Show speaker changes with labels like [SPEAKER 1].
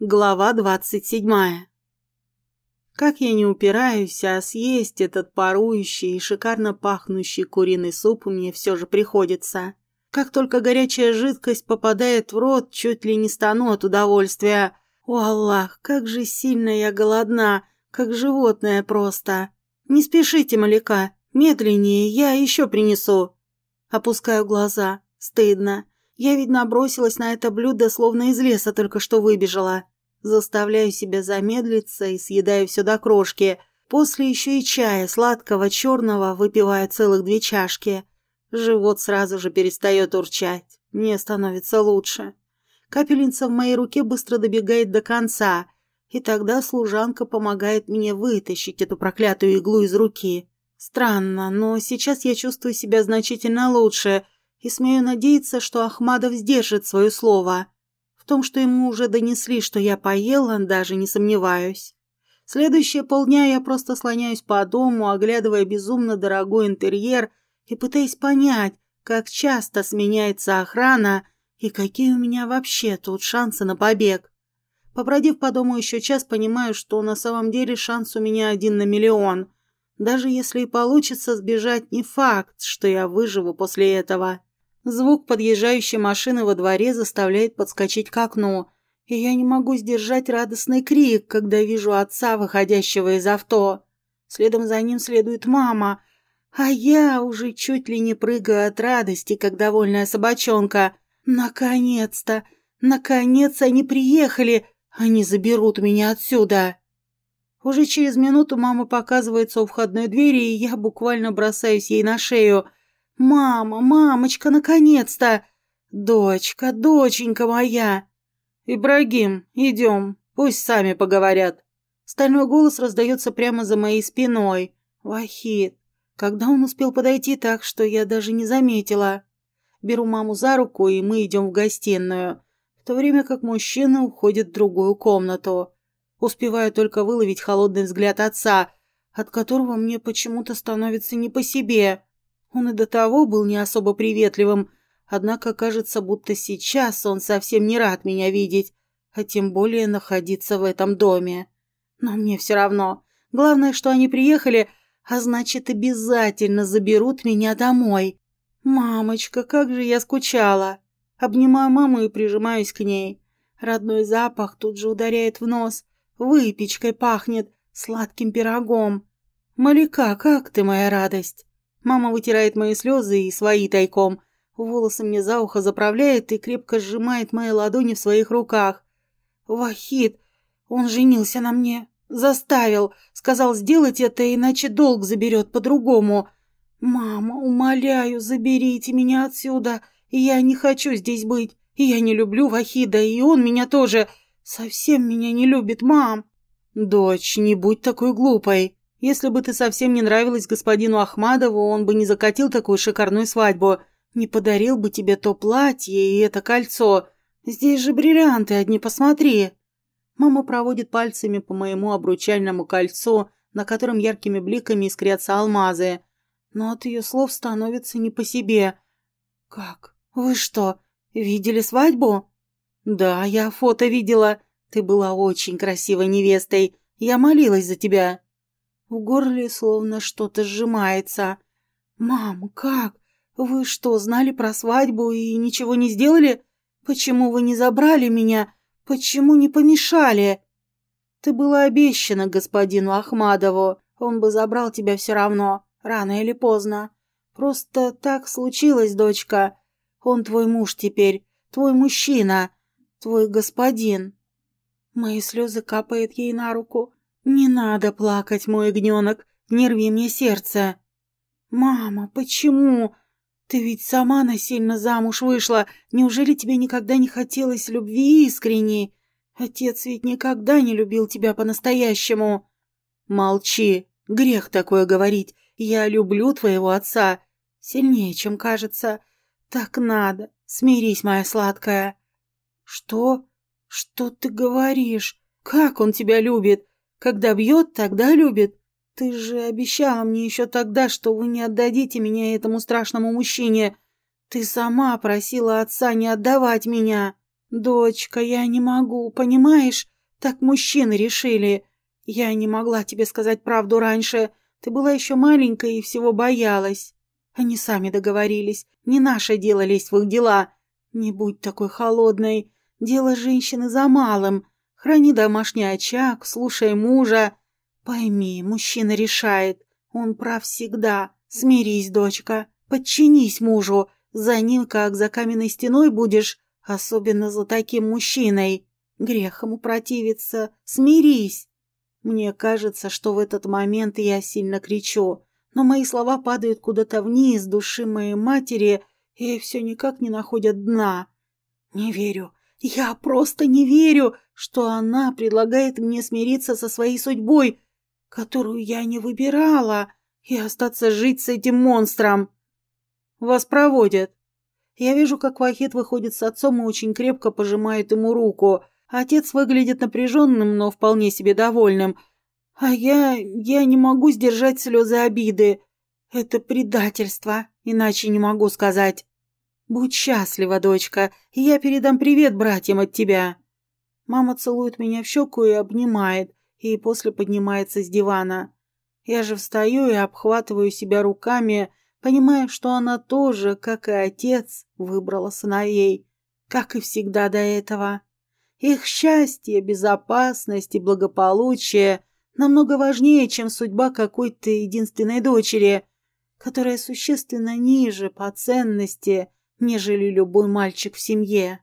[SPEAKER 1] Глава двадцать седьмая. Как я не упираюсь, а съесть этот парующий и шикарно пахнущий куриный суп мне все же приходится. Как только горячая жидкость попадает в рот, чуть ли не стану от удовольствия. О, Аллах, как же сильно я голодна, как животное просто. Не спешите, Маляка, медленнее, я еще принесу. Опускаю глаза. Стыдно. Я ведь набросилась на это блюдо, словно из леса только что выбежала. Заставляю себя замедлиться и съедаю все до крошки. После еще и чая, сладкого, черного, выпиваю целых две чашки. Живот сразу же перестает урчать. Мне становится лучше. Капельница в моей руке быстро добегает до конца, и тогда служанка помогает мне вытащить эту проклятую иглу из руки. Странно, но сейчас я чувствую себя значительно лучше — и смею надеяться, что Ахмадов сдержит свое слово. В том, что ему уже донесли, что я поела, даже не сомневаюсь. Следующие полдня я просто слоняюсь по дому, оглядывая безумно дорогой интерьер и пытаясь понять, как часто сменяется охрана и какие у меня вообще тут шансы на побег. Побродив по дому еще час, понимаю, что на самом деле шанс у меня один на миллион. Даже если и получится сбежать, не факт, что я выживу после этого. Звук подъезжающей машины во дворе заставляет подскочить к окну, и я не могу сдержать радостный крик, когда вижу отца, выходящего из авто. Следом за ним следует мама, а я уже чуть ли не прыгаю от радости, как довольная собачонка. Наконец-то! Наконец они приехали! Они заберут меня отсюда! Уже через минуту мама показывается у входной двери, и я буквально бросаюсь ей на шею – «Мама, мамочка, наконец-то! Дочка, доченька моя!» «Ибрагим, идем, пусть сами поговорят». Стальной голос раздается прямо за моей спиной. «Вахид, когда он успел подойти так, что я даже не заметила?» Беру маму за руку, и мы идем в гостиную, в то время как мужчина уходит в другую комнату. Успеваю только выловить холодный взгляд отца, от которого мне почему-то становится не по себе. Он и до того был не особо приветливым, однако кажется, будто сейчас он совсем не рад меня видеть, а тем более находиться в этом доме. Но мне все равно. Главное, что они приехали, а значит, обязательно заберут меня домой. Мамочка, как же я скучала. Обнимаю маму и прижимаюсь к ней. Родной запах тут же ударяет в нос. Выпечкой пахнет, сладким пирогом. Малика, как ты, моя радость? Мама вытирает мои слезы и свои тайком. Волосы мне за ухо заправляет и крепко сжимает мои ладони в своих руках. «Вахид, он женился на мне. Заставил. Сказал сделать это, иначе долг заберет по-другому. Мама, умоляю, заберите меня отсюда. Я не хочу здесь быть. Я не люблю Вахида, и он меня тоже. Совсем меня не любит, мам». «Дочь, не будь такой глупой. Если бы ты совсем не нравилась господину Ахмадову, он бы не закатил такую шикарную свадьбу, не подарил бы тебе то платье и это кольцо. Здесь же бриллианты одни, посмотри. Мама проводит пальцами по моему обручальному кольцу, на котором яркими бликами искрятся алмазы. Но от ее слов становится не по себе. «Как? Вы что, видели свадьбу?» «Да, я фото видела. Ты была очень красивой невестой. Я молилась за тебя». В горле словно что-то сжимается. «Мам, как? Вы что, знали про свадьбу и ничего не сделали? Почему вы не забрали меня? Почему не помешали?» «Ты была обещана господину Ахмадову. Он бы забрал тебя все равно, рано или поздно. Просто так случилось, дочка. Он твой муж теперь, твой мужчина, твой господин». Мои слезы капают ей на руку. «Не надо плакать, мой ягненок, не рви мне сердце». «Мама, почему? Ты ведь сама насильно замуж вышла. Неужели тебе никогда не хотелось любви искренней? Отец ведь никогда не любил тебя по-настоящему». «Молчи, грех такое говорить. Я люблю твоего отца. Сильнее, чем кажется. Так надо. Смирись, моя сладкая». «Что? Что ты говоришь? Как он тебя любит? Когда бьет, тогда любит. Ты же обещала мне еще тогда, что вы не отдадите меня этому страшному мужчине. Ты сама просила отца не отдавать меня. «Дочка, я не могу, понимаешь? Так мужчины решили. Я не могла тебе сказать правду раньше. Ты была еще маленькая и всего боялась. Они сами договорились. Не наше дело лезть в их дела. Не будь такой холодной. Дело женщины за малым. Храни домашний очаг, слушай мужа. Пойми, мужчина решает. Он прав всегда. Смирись, дочка. Подчинись мужу. За ним, как за каменной стеной будешь, особенно за таким мужчиной. Грех ему противиться. Смирись. Мне кажется, что в этот момент я сильно кричу, но мои слова падают куда-то вниз души моей матери и все никак не находят дна. Не верю. Я просто не верю, что она предлагает мне смириться со своей судьбой, которую я не выбирала, и остаться жить с этим монстром. Вас проводят. Я вижу, как Вахид выходит с отцом и очень крепко пожимает ему руку. Отец выглядит напряженным, но вполне себе довольным. А я... я не могу сдержать слезы обиды. Это предательство, иначе не могу сказать. Будь счастлива, дочка, и я передам привет братьям от тебя. Мама целует меня в щеку и обнимает, и после поднимается с дивана. Я же встаю и обхватываю себя руками, понимая, что она тоже, как и отец, выбрала сыновей, как и всегда до этого. Их счастье, безопасность и благополучие намного важнее, чем судьба какой-то единственной дочери, которая существенно ниже по ценности, нежели любой мальчик в семье.